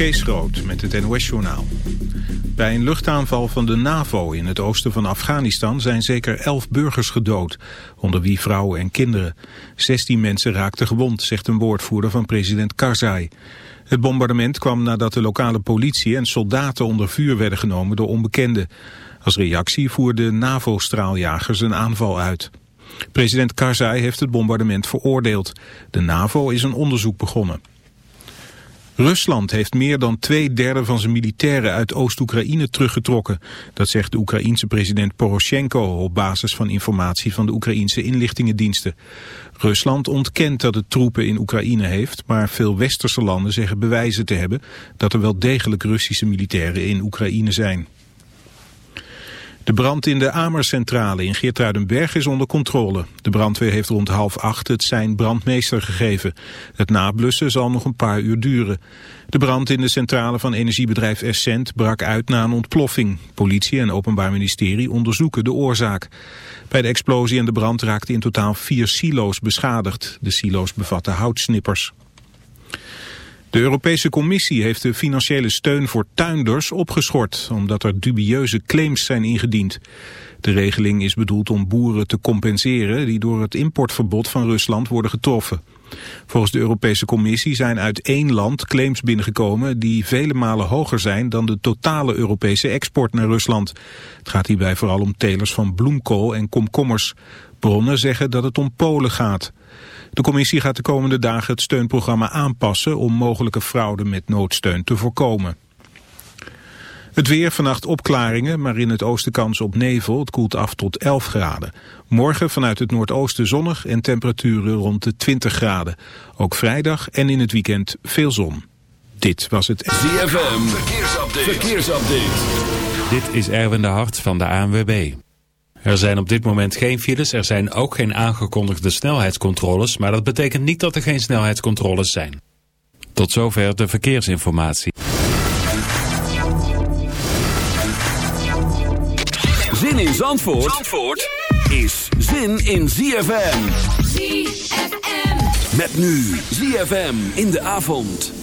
Kees Groot met het NOS-journaal. Bij een luchtaanval van de NAVO in het oosten van Afghanistan zijn zeker elf burgers gedood, onder wie vrouwen en kinderen. 16 mensen raakten gewond, zegt een woordvoerder van president Karzai. Het bombardement kwam nadat de lokale politie en soldaten onder vuur werden genomen door onbekenden. Als reactie voerden NAVO-straaljagers een aanval uit. President Karzai heeft het bombardement veroordeeld. De NAVO is een onderzoek begonnen. Rusland heeft meer dan twee derde van zijn militairen uit Oost-Oekraïne teruggetrokken. Dat zegt de Oekraïense president Poroshenko op basis van informatie van de Oekraïense inlichtingendiensten. Rusland ontkent dat het troepen in Oekraïne heeft, maar veel westerse landen zeggen bewijzen te hebben dat er wel degelijk Russische militairen in Oekraïne zijn. De brand in de Amercentrale in Geertruidenberg is onder controle. De brandweer heeft rond half acht het zijn brandmeester gegeven. Het nablussen zal nog een paar uur duren. De brand in de centrale van energiebedrijf Essent brak uit na een ontploffing. Politie en Openbaar Ministerie onderzoeken de oorzaak. Bij de explosie en de brand raakten in totaal vier silo's beschadigd. De silo's bevatten houtsnippers. De Europese Commissie heeft de financiële steun voor tuinders opgeschort, omdat er dubieuze claims zijn ingediend. De regeling is bedoeld om boeren te compenseren die door het importverbod van Rusland worden getroffen. Volgens de Europese Commissie zijn uit één land claims binnengekomen die vele malen hoger zijn dan de totale Europese export naar Rusland. Het gaat hierbij vooral om telers van bloemkool en komkommers. Bronnen zeggen dat het om Polen gaat. De commissie gaat de komende dagen het steunprogramma aanpassen om mogelijke fraude met noodsteun te voorkomen. Het weer, vannacht opklaringen, maar in het oosten kans op nevel. Het koelt af tot 11 graden. Morgen vanuit het noordoosten zonnig en temperaturen rond de 20 graden. Ook vrijdag en in het weekend veel zon. Dit was het... ZFM, verkeersupdate. verkeersupdate. Dit is Erwin de Hart van de ANWB. Er zijn op dit moment geen files, er zijn ook geen aangekondigde snelheidscontroles, maar dat betekent niet dat er geen snelheidscontroles zijn. Tot zover de verkeersinformatie. Zin in Zandvoort, Zandvoort is zin in ZFM. ZFM. Met nu ZFM in de avond.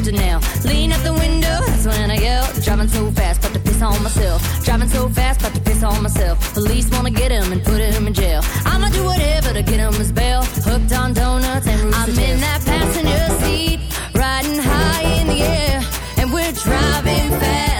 Dashboard, just chipped a nail. Lean out the window, that's when I yell. Driving so fast, but to piss on myself. Driving so fast, but to piss on myself. Police wanna get him and put him in jail. I'ma do whatever to get him his bail. Hooked on donuts and roots I'm in that passenger seat, riding high in the air, and we're driving fast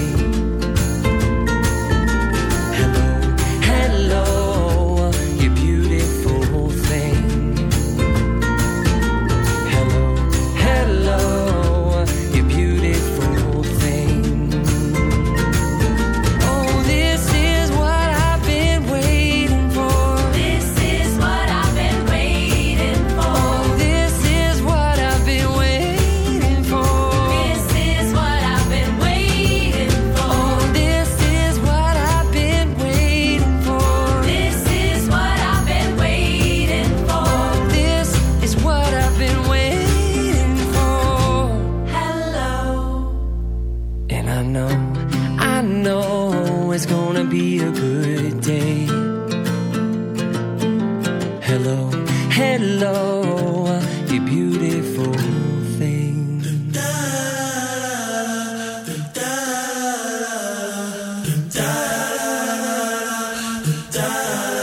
sunshine.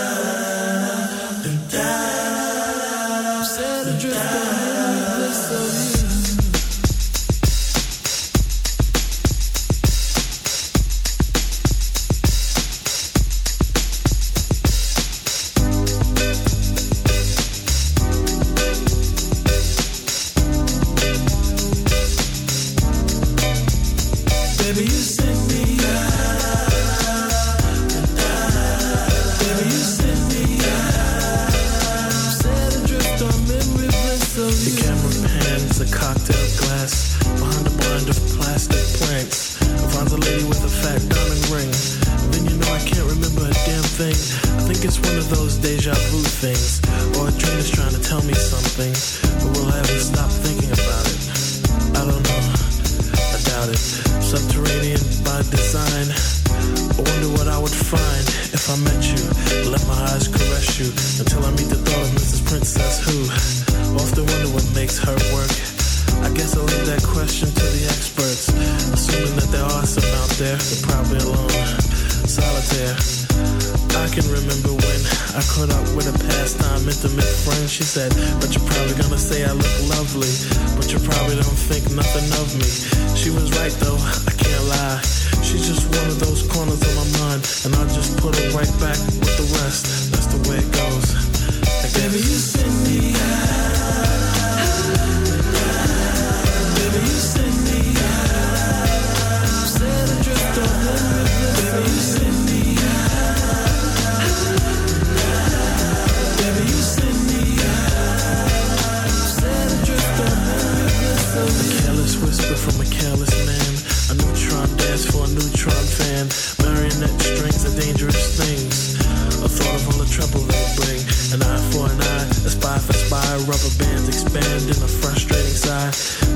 Careless whisper from a careless man. A neutron dance for a neutron fan. Marionette strings are dangerous things. A thought of all the trouble they bring. An eye for an eye, a spy for spy. Rubber bands expand in a frustrating sigh.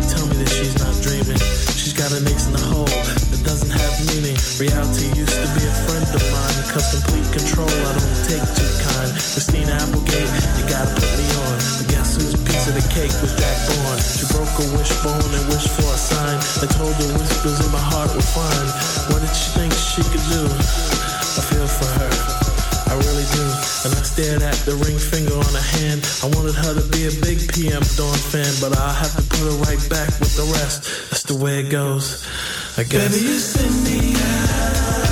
Tell me that she's not dreaming. She's got an ace in the hole that doesn't have meaning. Reality used to be a friend of mine. Cause complete control I don't take too kind. Christina Applegate, you gotta put me the cake was Jack Bourne? She broke a wishbone and wished for a sign. I told her whispers in my heart were fine. What did she think she could do? I feel for her. I really do. And I stared at the ring finger on her hand. I wanted her to be a big PM Dawn fan, but I'll have to put her right back with the rest. That's the way it goes. I guess. Baby, you send me Baby,